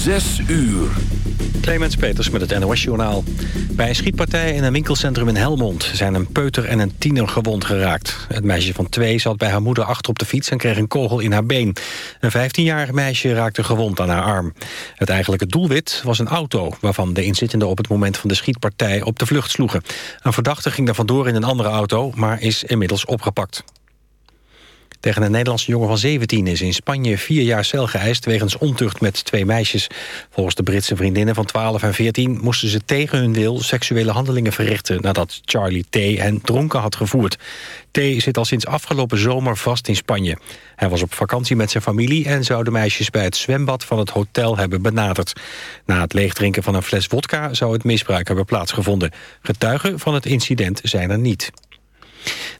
Zes uur. Clemens Peters met het NOS-journaal. Bij een schietpartij in een winkelcentrum in Helmond... zijn een peuter en een tiener gewond geraakt. Het meisje van twee zat bij haar moeder achter op de fiets... en kreeg een kogel in haar been. Een 15-jarig meisje raakte gewond aan haar arm. Het eigenlijke doelwit was een auto... waarvan de inzittenden op het moment van de schietpartij op de vlucht sloegen. Een verdachte ging daar vandoor in een andere auto... maar is inmiddels opgepakt. Tegen een Nederlandse jongen van 17 is in Spanje vier jaar cel geëist... wegens ontucht met twee meisjes. Volgens de Britse vriendinnen van 12 en 14 moesten ze tegen hun wil seksuele handelingen verrichten... nadat Charlie T. hen dronken had gevoerd. T. zit al sinds afgelopen zomer vast in Spanje. Hij was op vakantie met zijn familie... en zou de meisjes bij het zwembad van het hotel hebben benaderd. Na het leegdrinken van een fles wodka zou het misbruik hebben plaatsgevonden. Getuigen van het incident zijn er niet.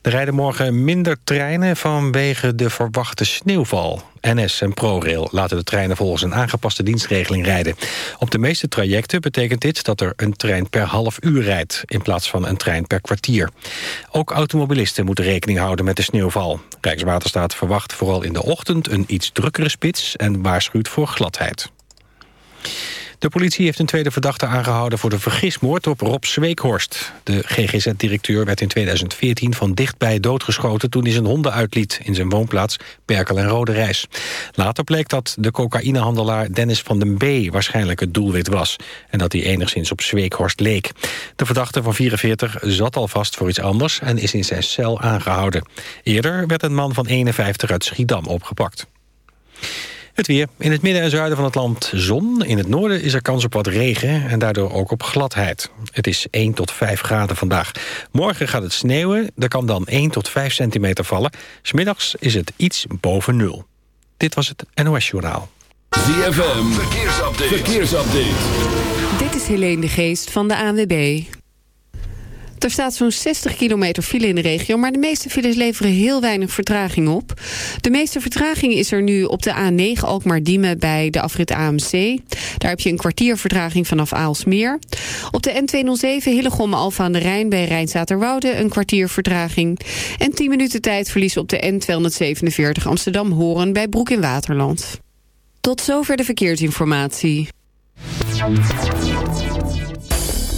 Er rijden morgen minder treinen vanwege de verwachte sneeuwval. NS en ProRail laten de treinen volgens een aangepaste dienstregeling rijden. Op de meeste trajecten betekent dit dat er een trein per half uur rijdt... in plaats van een trein per kwartier. Ook automobilisten moeten rekening houden met de sneeuwval. Rijkswaterstaat verwacht vooral in de ochtend een iets drukkere spits... en waarschuwt voor gladheid. De politie heeft een tweede verdachte aangehouden voor de vergismoord op Rob Zweekhorst. De GGZ-directeur werd in 2014 van dichtbij doodgeschoten toen hij zijn honden uitliet in zijn woonplaats Berkel en Rode Reis. Later bleek dat de cocaïnehandelaar Dennis van den B waarschijnlijk het doelwit was en dat hij enigszins op Zweekhorst leek. De verdachte van 44 zat al vast voor iets anders en is in zijn cel aangehouden. Eerder werd een man van 51 uit Schiedam opgepakt. Het weer. In het midden en zuiden van het land zon. In het noorden is er kans op wat regen en daardoor ook op gladheid. Het is 1 tot 5 graden vandaag. Morgen gaat het sneeuwen. Er kan dan 1 tot 5 centimeter vallen. Smiddags is het iets boven nul. Dit was het NOS Journaal. ZFM. Verkeersupdate. Verkeersupdate. Dit is Helene de Geest van de ANWB. Er staat zo'n 60 kilometer file in de regio... maar de meeste files leveren heel weinig vertraging op. De meeste vertraging is er nu op de A9 Alkmaar-Diemen... bij de afrit AMC. Daar heb je een kwartier vertraging vanaf Aalsmeer. Op de N207 Hillegom Alfa aan de Rijn bij Rijnzaterwoude... een kwartier vertraging. En 10 minuten tijdverlies op de N247 Amsterdam-Horen... bij Broek in Waterland. Tot zover de verkeersinformatie.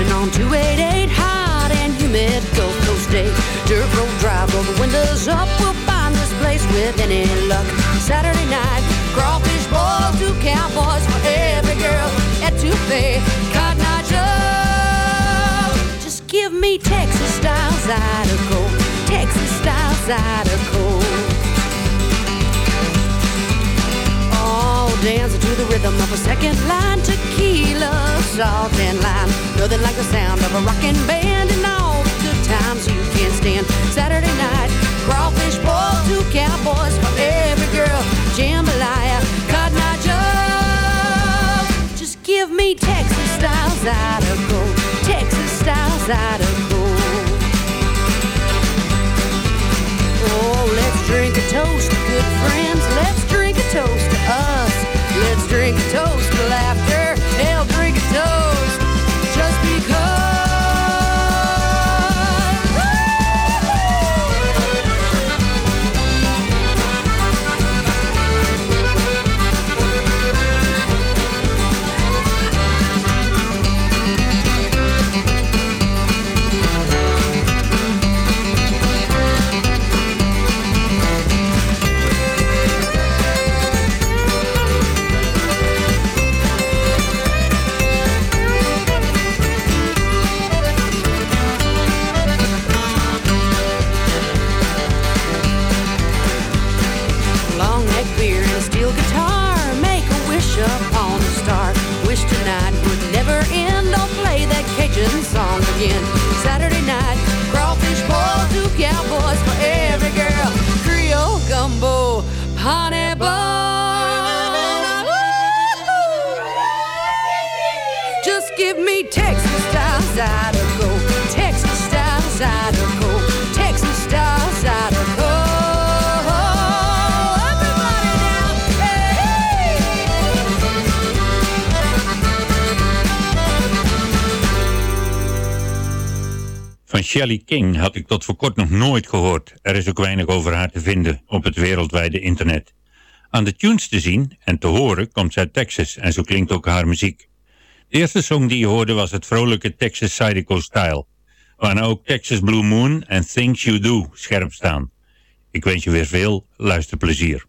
Dancing on 288, hot and humid Gulf Coast day. Dirt road drive, roll the windows up. We'll find this place with any luck. Saturday night, crawfish boils, two cowboys for every girl étouffée, Cotton Eye Joe. Just give me Texas style Zydeco, Texas style Zydeco. Dancing to the rhythm of a second line tequila, salt and lime. Nothing like the sound of a rocking band and all the good times you can stand. Saturday night, crawfish boil, two cowboys for every girl, jambalaya, cotton eye Joe. Just give me Texas style Zydeco, Texas style Zydeco. Shelley King had ik tot voor kort nog nooit gehoord. Er is ook weinig over haar te vinden op het wereldwijde internet. Aan de tunes te zien en te horen komt ze uit Texas en zo klinkt ook haar muziek. De eerste song die je hoorde was het vrolijke Texas Zydeco Style, waarna ook Texas Blue Moon en Things You Do scherp staan. Ik wens je weer veel luisterplezier.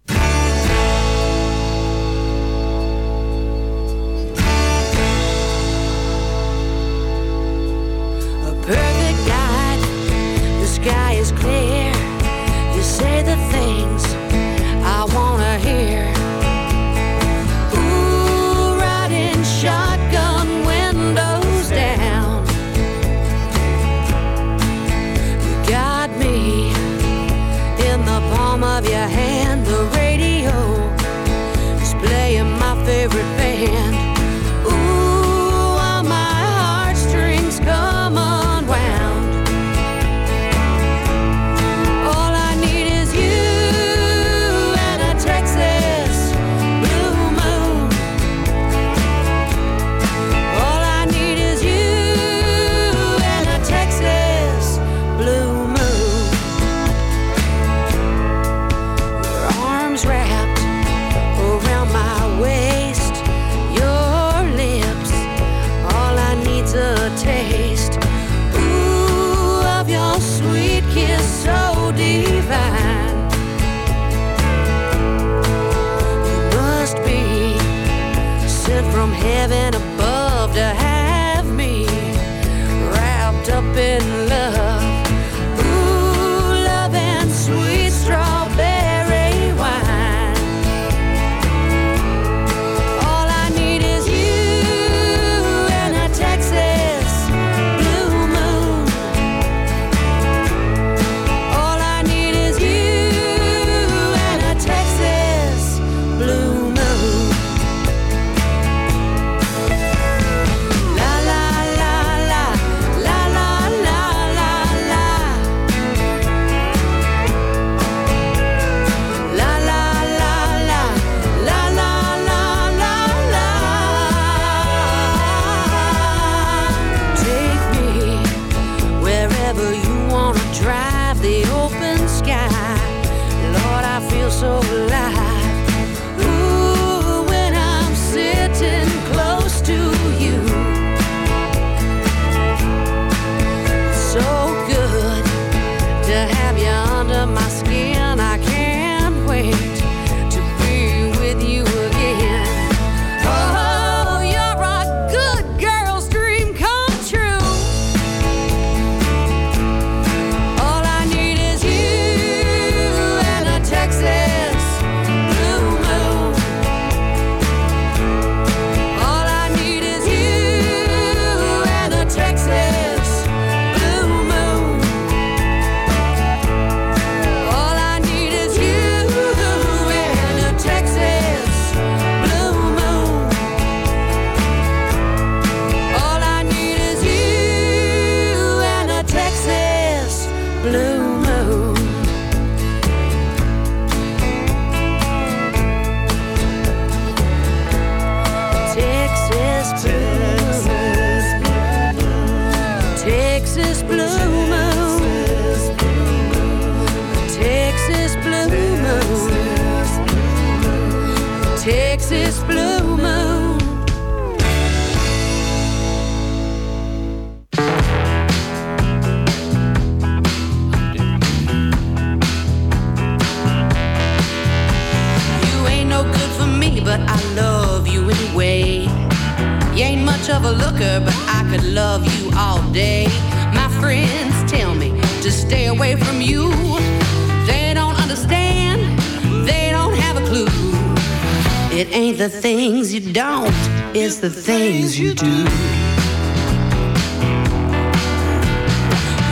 The things you don't, it's the things you do.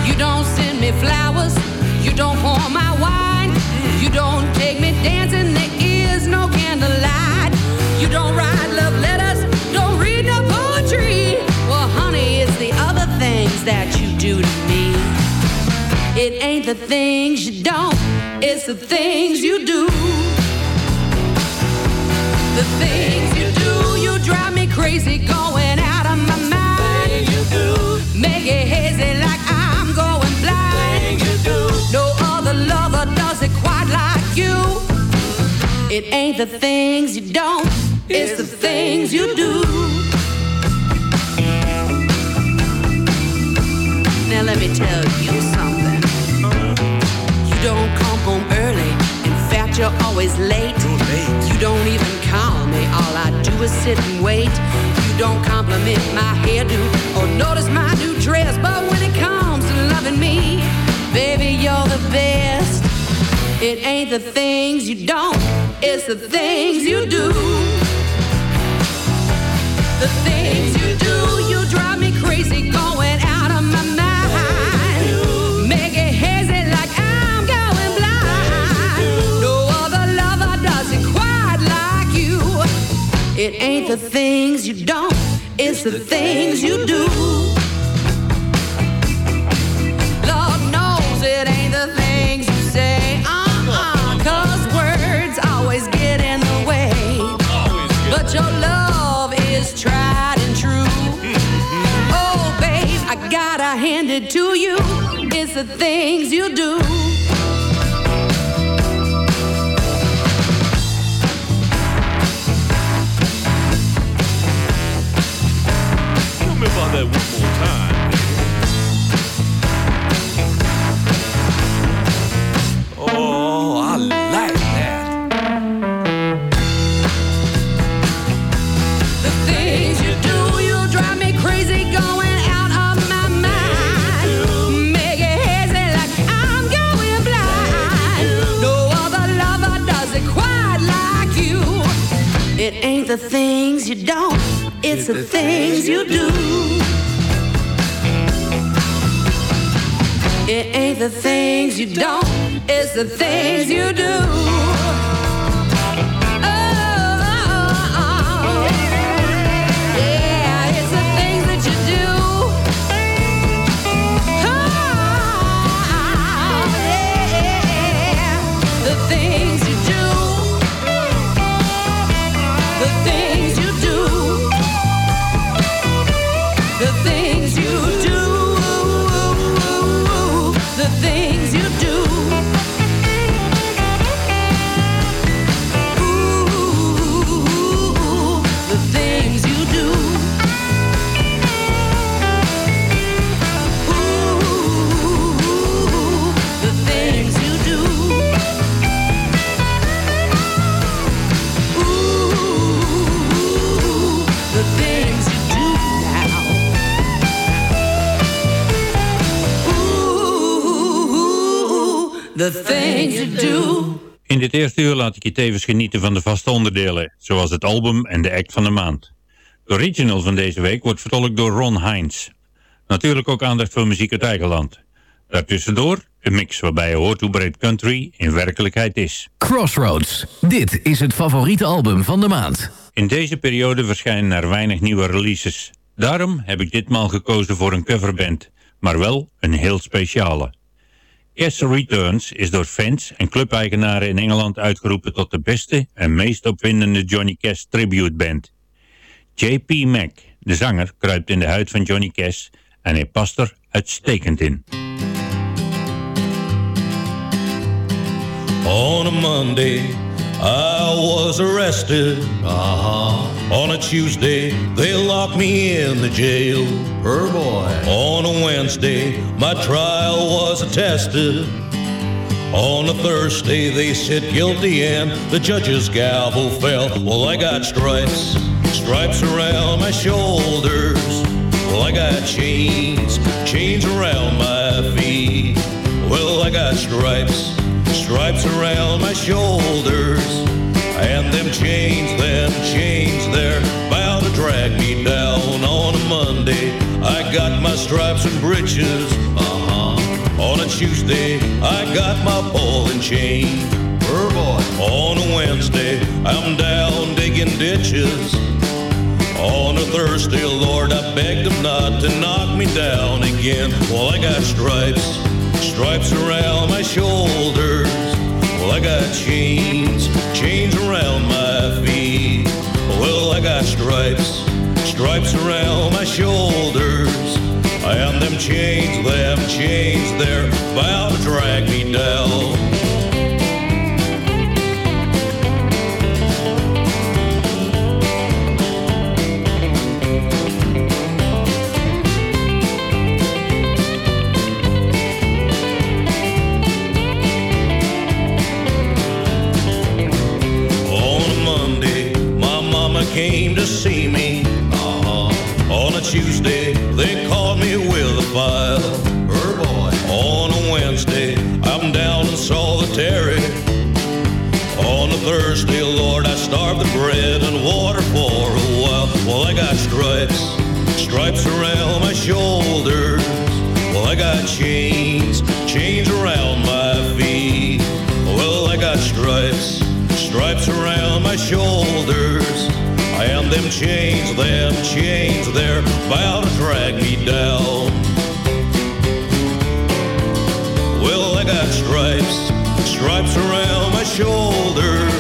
You don't send me flowers, you don't pour my wine, you don't take me dancing, there is no candlelight. You don't write love letters, don't read no poetry. Well, honey, it's the other things that you do to me. It ain't the things you don't, it's the things you do. It ain't the things you don't, it's the things you do. Now let me tell you something. You don't come home early. In fact, you're always late. Don't even call me. All I do is sit and wait. You don't compliment my hairdo or notice my new dress. But when it comes to loving me, baby, you're the best. It ain't the things you don't, it's the things you do. The things you do, you drive It ain't the things you don't, it's the things you do. Lord knows it ain't the things you say. Uh-uh, cause words always get in the way. But your love is tried and true. Oh, babe, I gotta hand it to you. It's the things you do. The things you don't, it's the things you do. It ain't the things you don't, it's the things you do. The things you do. In dit eerste uur laat ik je tevens genieten van de vaste onderdelen, zoals het album en de act van de maand. De original van deze week wordt vertolkt door Ron Hines. Natuurlijk ook aandacht voor muziek uit eigen land. Daartussendoor een mix waarbij je hoort hoe breed country in werkelijkheid is. Crossroads. Dit is het favoriete album van de maand. In deze periode verschijnen er weinig nieuwe releases. Daarom heb ik ditmaal gekozen voor een coverband, maar wel een heel speciale. Cass Returns is door fans en clubeigenaren in Engeland uitgeroepen tot de beste en meest opwindende Johnny Cash tribute band. J.P. Mac, de zanger, kruipt in de huid van Johnny Cash en hij past er uitstekend in. On a Monday, I was arrested. Uh-huh. On a Tuesday, they locked me in the jail. Her boy. On a Wednesday, my trial was attested. On a Thursday, they said guilty and the judge's gavel fell. Well, I got stripes, stripes around my shoulders. Well, I got chains, chains around my feet. Well, I got stripes, stripes around my shoulders. And them chains, them chains, they're bound to drag me down on a Monday. I got my stripes and breeches, uh-huh. On a Tuesday, I got my ball and chain. Her boy. On a Wednesday, I'm down digging ditches. On a Thursday, Lord, I begged him not to knock me down again. Well, I got stripes, stripes around my shoulders. I got chains, chains around my feet. Well, I got stripes, stripes around my shoulders. And them chains, them chains, they're bound to drag me down. A Tuesday, they called me with a file. Her boy. On a Wednesday, I'm down in solitary. On a Thursday, Lord, I starved the bread and water for a while. Well, I got stripes, stripes around my shoulders. Well, I got chains, chains around my feet. Well, I got stripes, stripes around my shoulders. And them chains, them chains, they're bound to drag me down. Well, I got stripes, stripes around my shoulders.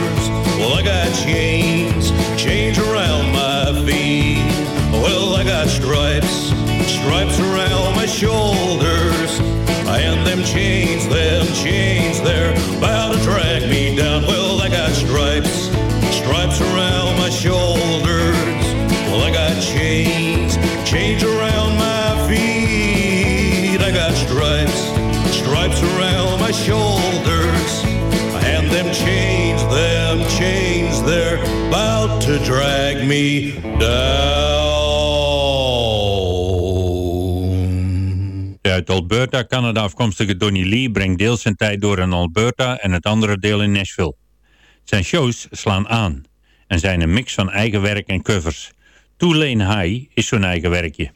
Well, I got chains, chains around my feet. Well, I got stripes, stripes around my shoulders. And them chains, them chains, they're bound to drag me down. Well, stripes around my shoulders. Well, I got chains, chains around my feet. I got stripes, stripes around my shoulders. And them chains, them chains, they're about to drag me down. De uit Alberta, Canada afkomstige Donny Lee brengt deels zijn tijd door in Alberta en het andere deel in Nashville. Zijn shows slaan aan en zijn een mix van eigen werk en covers. Two Lane High is zo'n eigen werkje.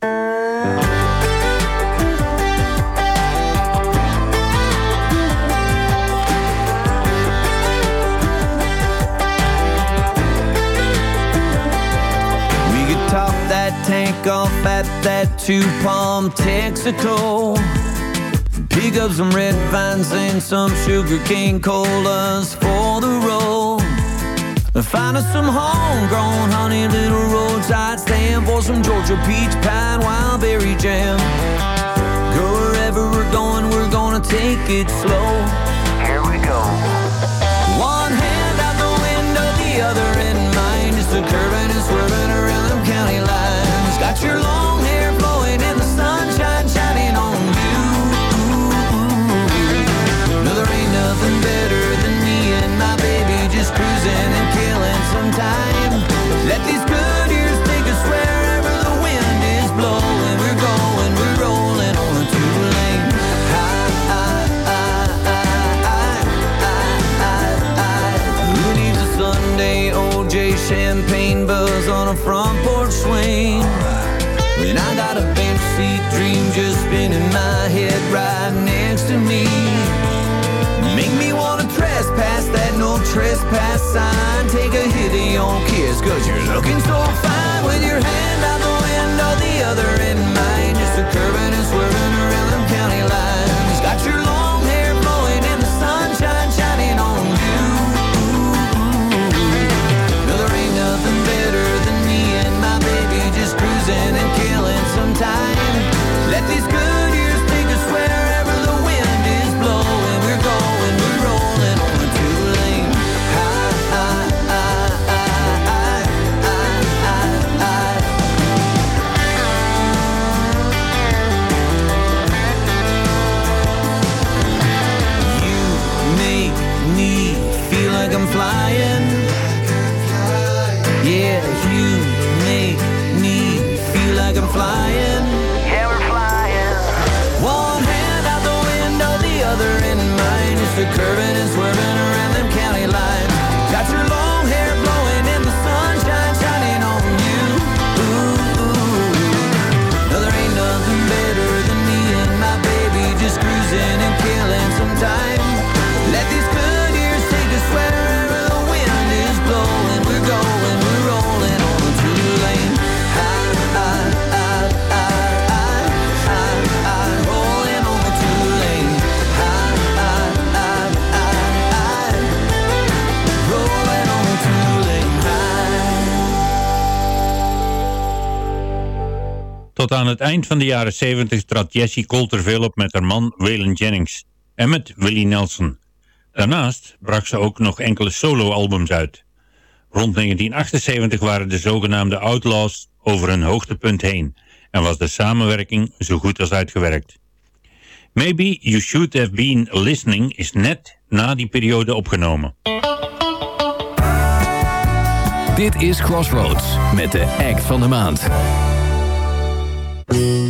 Tank off at that two palm Texaco. Pick up some red vines and some sugar cane colas for the road. Find us some homegrown honey, little roadside stand for some Georgia peach pie and wild berry jam. Go wherever we're going, we're gonna take it slow. Here we go. One hand out the window, the other in mind. Just a curving and swerving around them county lines. Got your long sign. Take a hit of your kiss, cause you're looking so fine with your hand out the window, the other in aan het eind van de jaren 70 trad Jessie Coulter veel op met haar man Waylon Jennings en met Willie Nelson. Daarnaast bracht ze ook nog enkele soloalbums uit. Rond 1978 waren de zogenaamde Outlaws over hun hoogtepunt heen en was de samenwerking zo goed als uitgewerkt. Maybe You Should Have Been Listening is net na die periode opgenomen. Dit is Crossroads met de act van de maand. Here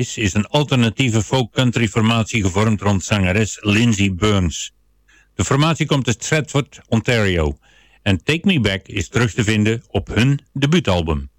Is een alternatieve folk-country formatie gevormd rond zangeres Lindsey Burns. De formatie komt uit Stratford, Ontario en Take Me Back is terug te vinden op hun debuutalbum.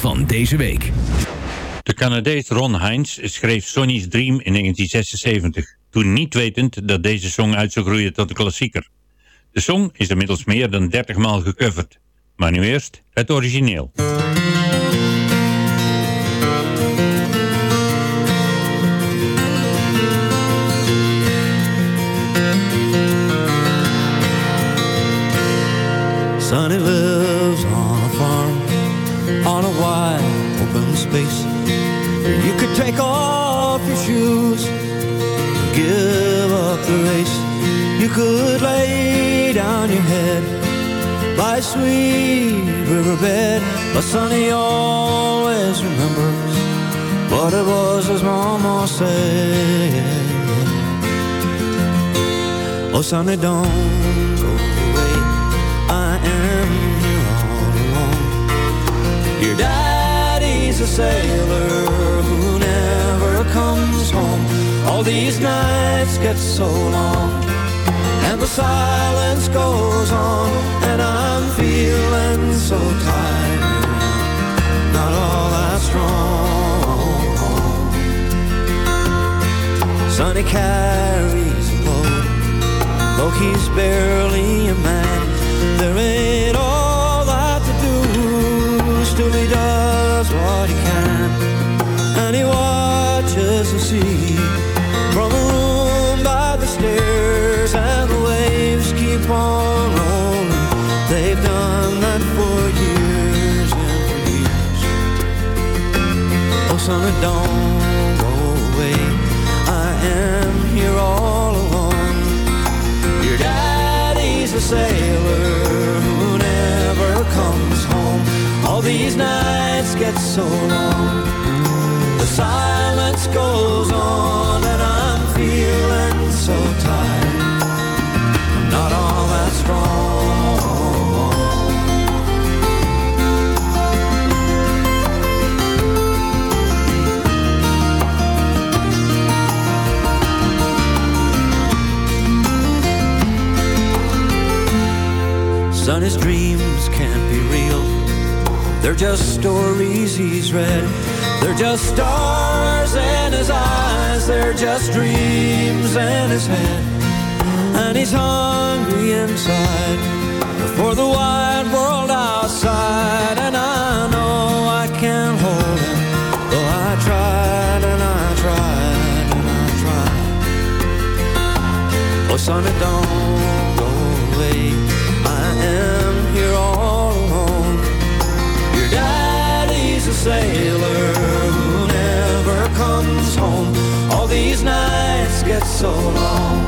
van deze week. De Canadees Ron Heinz schreef Sonny's Dream in 1976, toen niet wetend dat deze song uit zou groeien tot een klassieker. De song is inmiddels meer dan 30 maal gecoverd, maar nu eerst het origineel. could lay down your head by a sweet riverbed. But Sonny always remembers what it was his mama said. Oh, Sonny, don't go away. I am here all alone. Your daddy's a sailor who never comes home. All these nights get so long and the silence goes on, and I'm feeling so tired, not all that strong. Sonny carries a load, though he's barely a man. There ain't all that to do, still he does what he can, Sonny, don't go away. I am here all alone. Your daddy's a sailor who never comes home. All these nights get so long. The silence goes on, and I'm feeling so tired. I'm not all that strong. His dreams can't be real. They're just stories he's read. They're just stars in his eyes. They're just dreams in his head. And he's hungry inside for the wide world outside. And I know I can't hold him. Though I tried and I tried and I tried. Oh, son, don't get so long.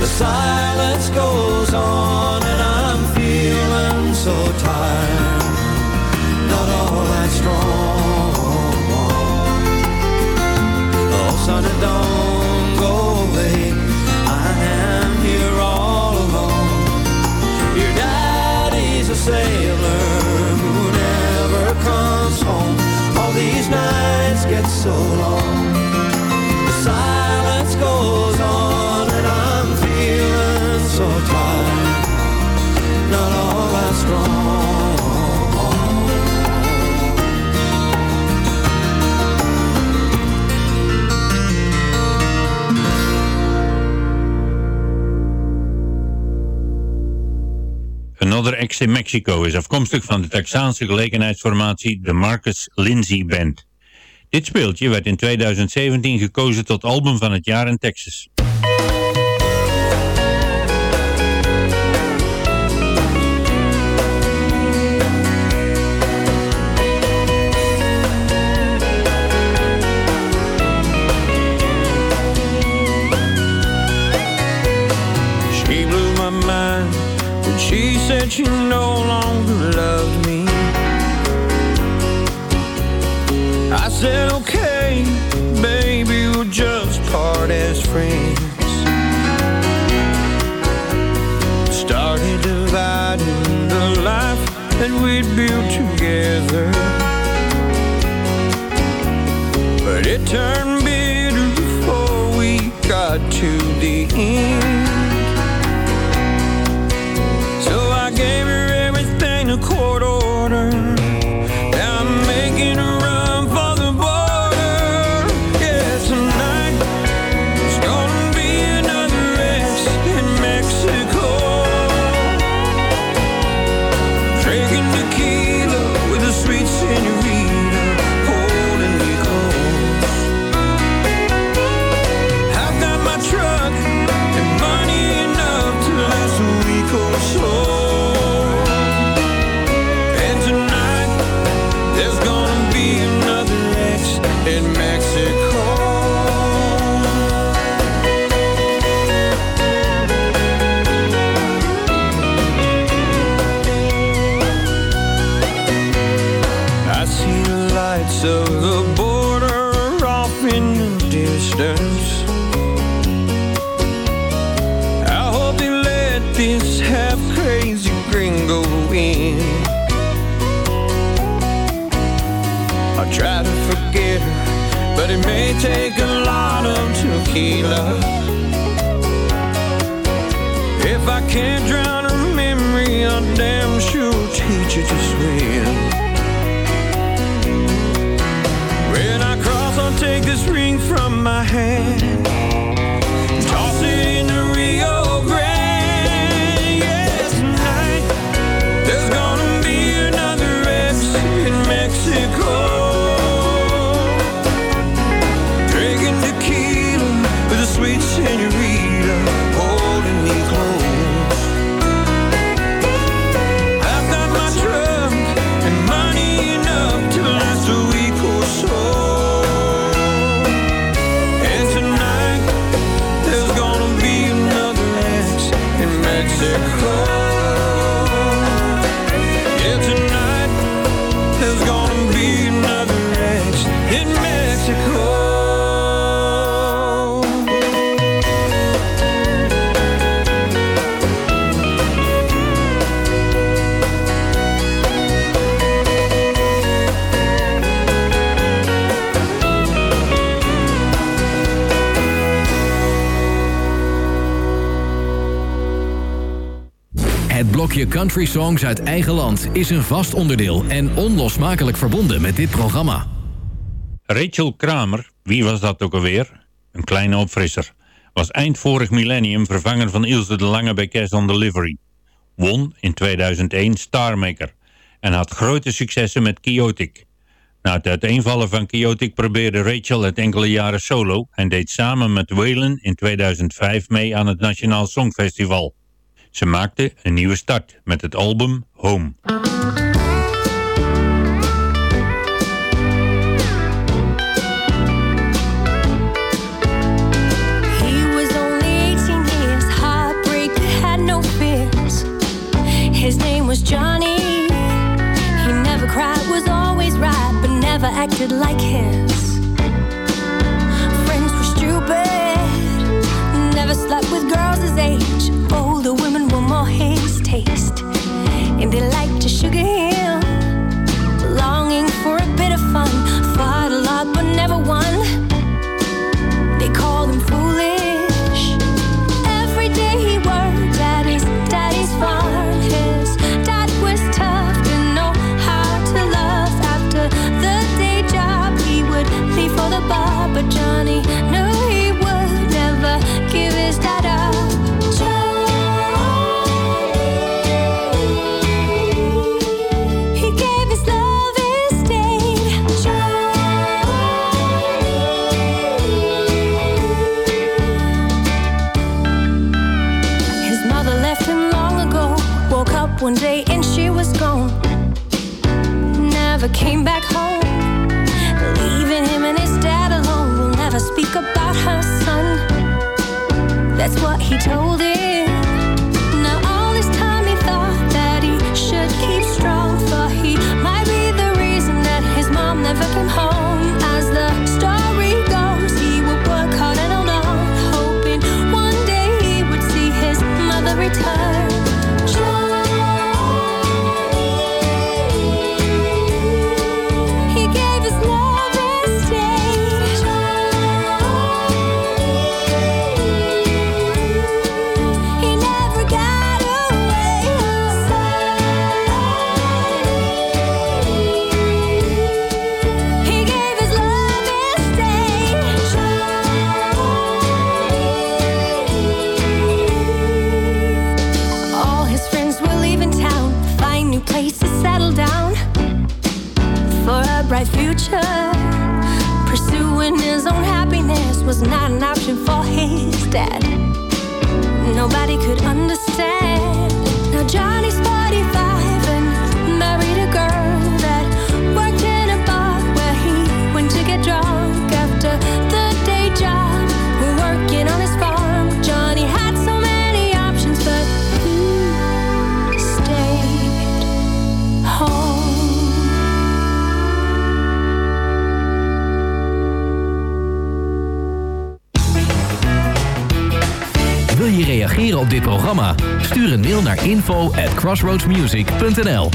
The silence goes on, and I'm feeling so tired. Not all that strong. Oh, son, don't go away. I am here all alone. Your daddy's a sailor who never comes home. All these nights get so long. Goes on, and so tired. Not all that strong. Another Ex in Mexico is afkomstig van de Texaanse gelegenheidsformatie de Marcus Lindsay Band. Dit speeltje werd in 2017 gekozen tot album van het jaar in Texas. She blew my mind when she said she no longer loved me. Said, okay, baby, we'll just part as friends. Started dividing the life that we'd built together. But it turned bitter before we got to the end. From my hand, Blokje Country Songs uit eigen land is een vast onderdeel en onlosmakelijk verbonden met dit programma. Rachel Kramer, wie was dat ook alweer? Een kleine opfrisser. Was eind vorig millennium vervanger van Ilse de Lange bij Cash on Delivery. Won in 2001 Starmaker. En had grote successen met Chaotic. Na het uiteenvallen van Chaotic probeerde Rachel het enkele jaren solo... en deed samen met Waylon in 2005 mee aan het Nationaal Songfestival. Ze maakte een nieuwe start met het album Home. He was only 18 years, heartbreaker, had no fears. His name was Johnny. He never cried, was always right, but never acted like his. Friends were stupid, never slept with girls his age. Older his taste, and they like to sugar him. Longing for a bit of fun, fought a lot but never won. They called him foolish. Every day he worked at his daddy's farm. His dad was tough, didn't know how to love. After the day job, he would leave for the bar. But Johnny That's what he told him. Nobody could understand. Now Johnny's op dit programma? Stuur een mail naar info at crossroadsmusic.nl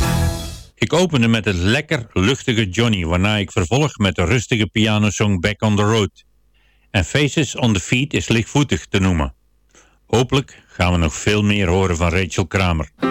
Ik opende met het lekker luchtige Johnny, waarna ik vervolg met de rustige pianosong Back on the Road. En Faces on the Feet is lichtvoetig te noemen. Hopelijk gaan we nog veel meer horen van Rachel Kramer.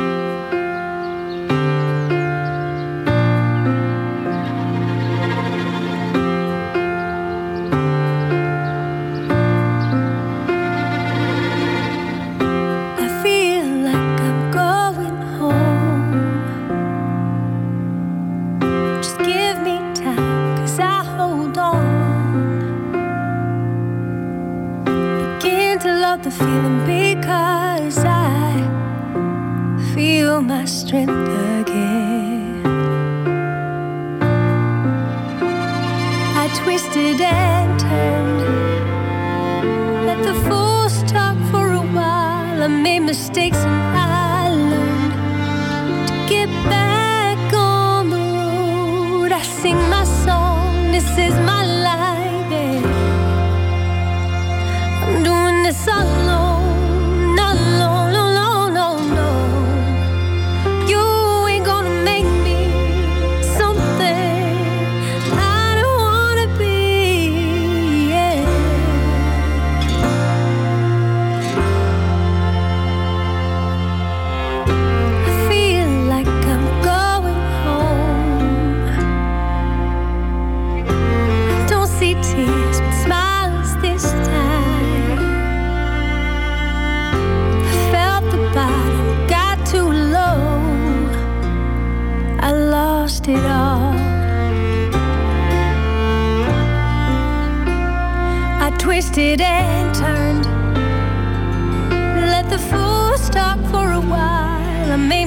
sang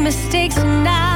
mistakes and I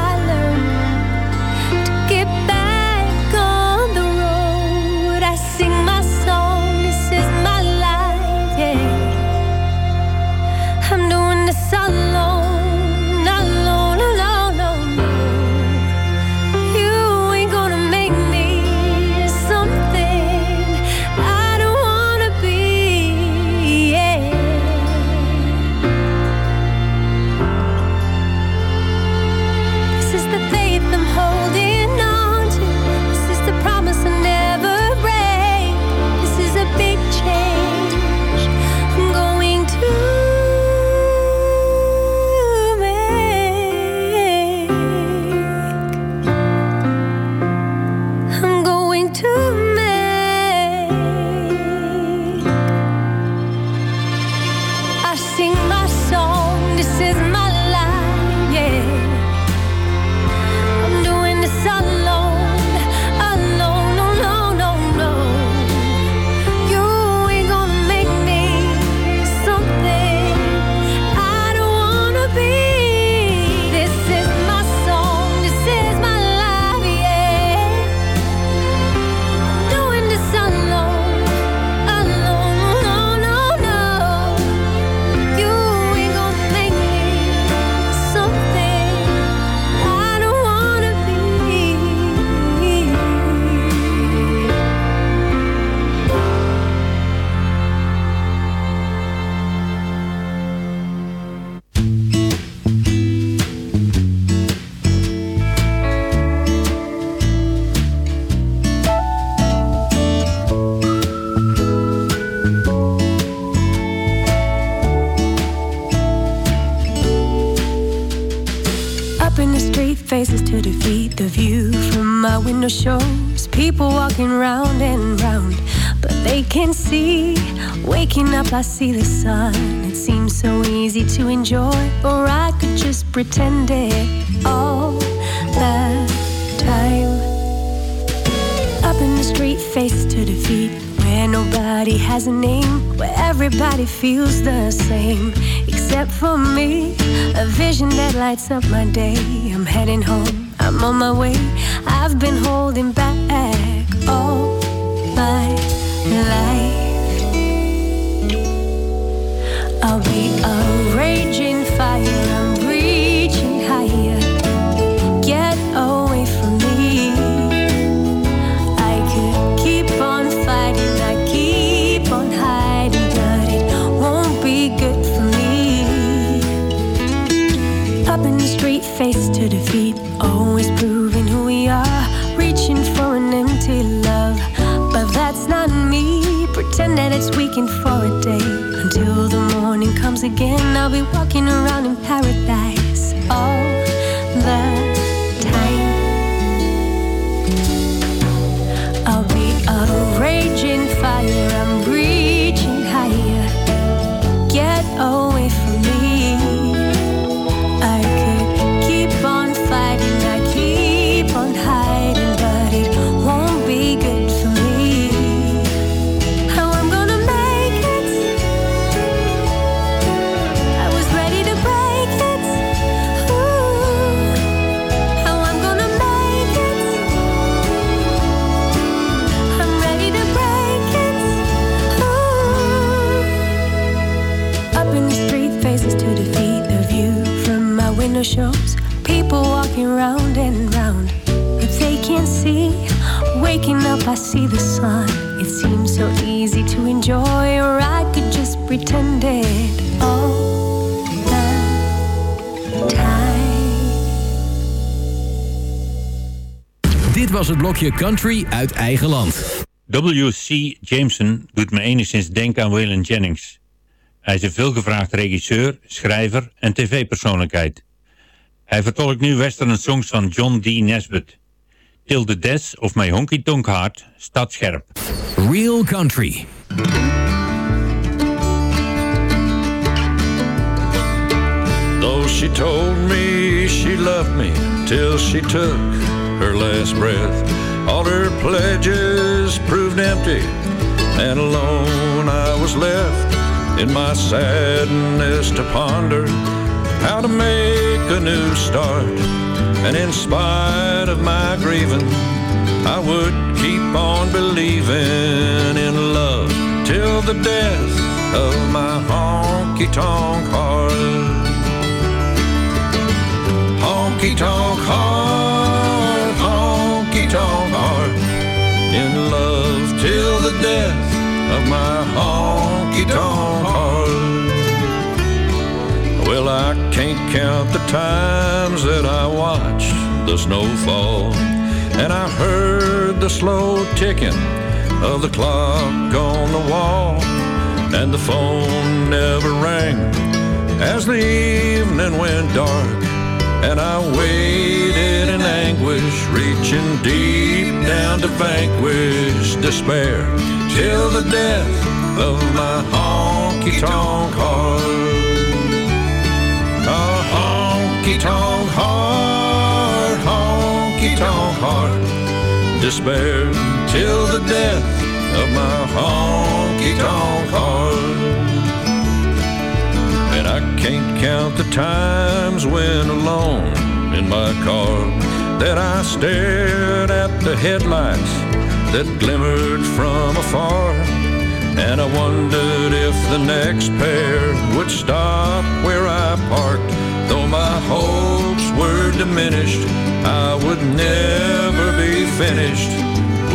Waking up, I see the sun. It seems so easy to enjoy, or I could just pretend it all the time. Up in the street, face to defeat, where nobody has a name, where everybody feels the same, except for me. A vision that lights up my day. I'm heading home, I'm on my way. I've been holding back all my life. Country uit eigen land. W.C. Jameson doet me enigszins denken aan Waylon Jennings. Hij is een veelgevraagd regisseur, schrijver en tv-persoonlijkheid. Hij vertolkt nu western songs van John D. Nesbitt. Till the Death of My Honky Tonk Heart staat scherp. Real Country. Though she told me she loved me till she took her last breath, all her pledges proved empty, and alone I was left in my sadness to ponder how to make a new start. And in spite of my grieving, I would keep on believing in love till the death of my honky tonk heart. Honky tonk heart, honky tonk in love till the death of my honky tonk heart. Well, I can't count the times that I watched the snow fall, and I heard the slow ticking of the clock on the wall, and the phone never rang as the evening went dark. And I waited in anguish, reaching deep down to vanquish despair till the death of my honky tonk heart. A honky tonk heart, honky tonk heart, despair till the death of my honky tonk heart. And I can't count the times when alone in my car that I stared at the headlights that glimmered from afar. And I wondered if the next pair would stop where I parked. Though my hopes were diminished, I would never be finished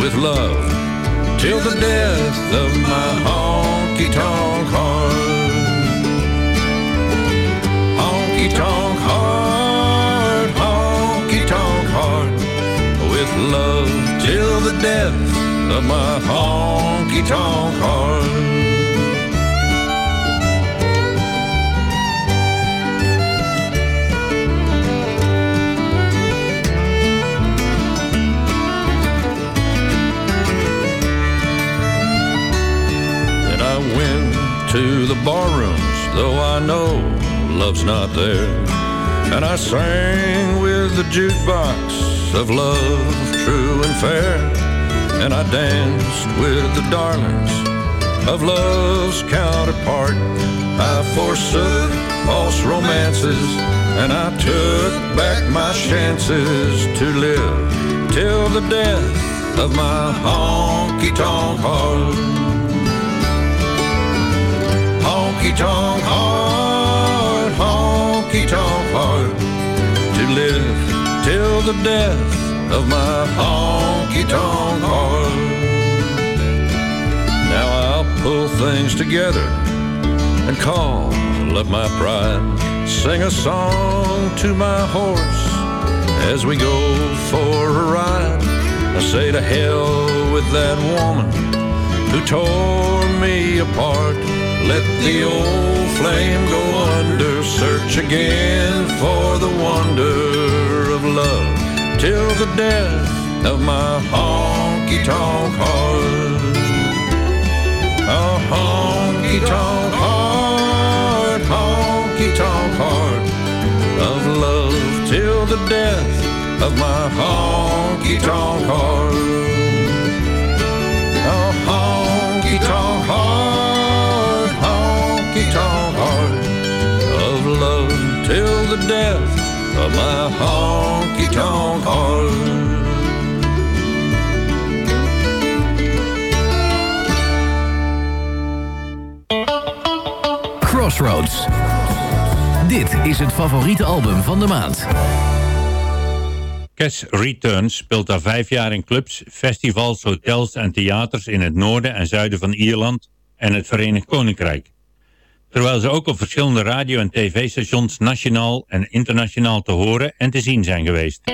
with love till the death of my honky tonk heart. Honky tonk the death of my honky tonk heart. Then I went to the barrooms, though I know love's not there. And I sang with the jukebox of love, true and fair. And I danced with the darlings of love's counterpart. I forsook false romances and I took back my chances to live till the death of my honky tonk heart. Honky tonk heart, honky tonk heart, to live till the death of my honky tonk heart. Now I'll pull things together and call let my pride, sing a song to my horse as we go for a ride. I say to hell with that woman who tore me apart. Let the old flame go under, search again for the wonder of love till the death of my honky tonk heart. A honky tonk heart, honky tonk heart of love till the death of my honky tonk heart. Crossroads. Dit is het favoriete album van de maand. Cass Returns speelt al vijf jaar in clubs, festivals, hotels en theaters in het noorden en zuiden van Ierland en het Verenigd Koninkrijk. Terwijl ze ook op verschillende radio- en tv-stations nationaal en internationaal te horen en te zien zijn geweest. I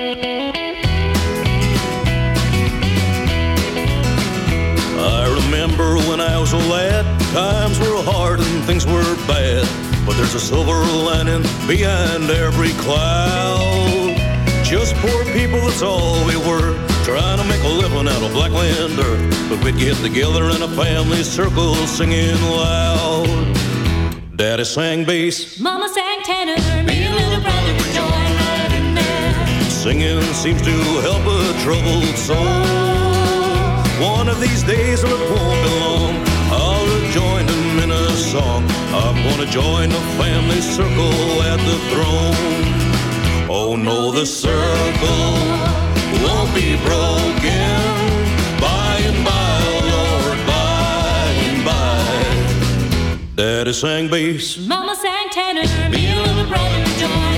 remember when I was a lad, times were hard and things were bad. But there's a silver lining behind every cloud. Just poor people, that's all we were. Trying to make a living out of black land earth. But we'd get together in a family circle singing loud. Daddy sang bass, Mama sang tenor, me and little brother would join right in there. Singing seems to help a troubled soul. One of these days, and it won't be long, I'll rejoin them in a song. I'm gonna join the family circle at the throne. Oh no, the circle won't be broken. Daddy sang bass. Mama sang tenor, me and little brother would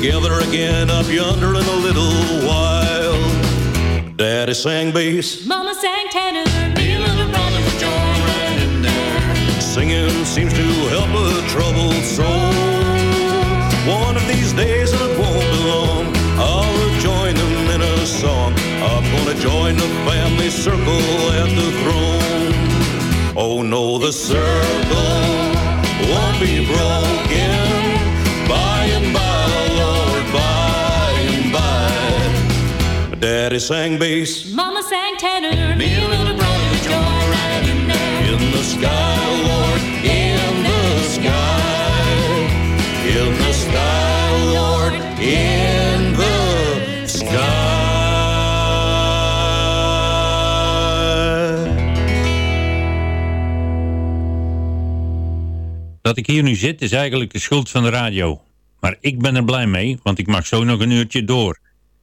together again up yonder in a little while. Daddy sang bass, Mama sang tenor, me and little brother would join right in there. Singing seems to help a troubled soul. One of these days, it won't be long, I'll rejoin them in a song. I'm gonna join the family circle at the throne. Oh no, the circle won't be broken. By and by, Daddy sang bass Mama sang tenor, me and little brother in the sky, Lord, in the sky, in the sky, Lord, in the sky. Dat ik hier nu zit is eigenlijk de schuld van de radio. Maar ik ben er blij mee, want ik mag zo nog een uurtje door.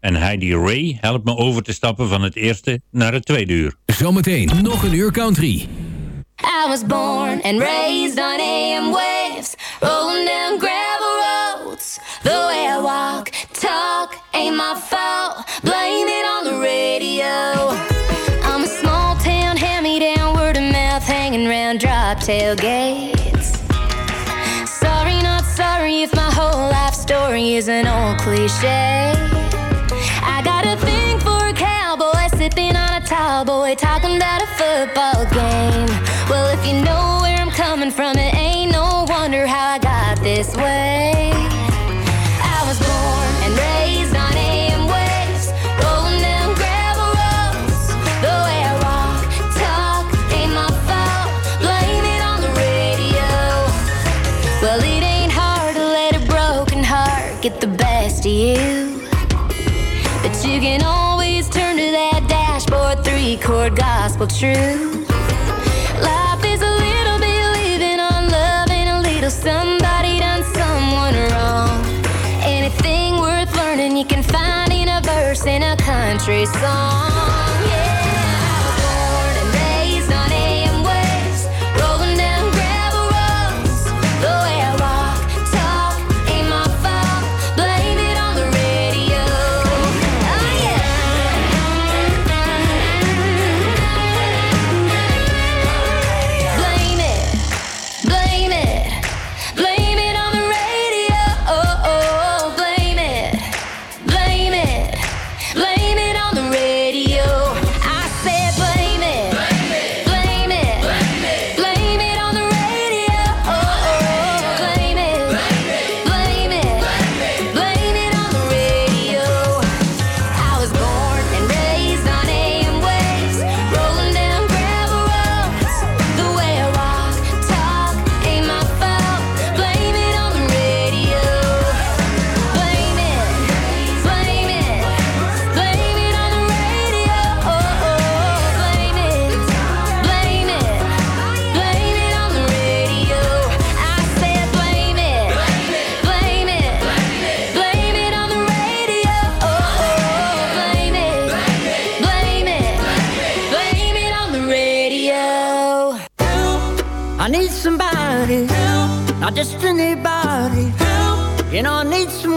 En Heidi Ray helpt me over te stappen van het eerste naar het tweede uur. Zometeen nog een uur country. I was born and raised on AM waves, rolling down gravel roads. The way I walk, talk, ain't my fault. Blame it on the radio. I'm a small town, hand me down, word of mouth, hanging round drop tailgates. Sorry, not sorry if my whole life story is an old cliche. Sipping on a tall boy talking about a football game. Well, if you know where I'm coming from, it ain't no wonder how I got this way. Gospel truth. Life is a little bit living on love and a little somebody done someone wrong. Anything worth learning you can find in a verse in a country song. just anybody. Help. You know, I need some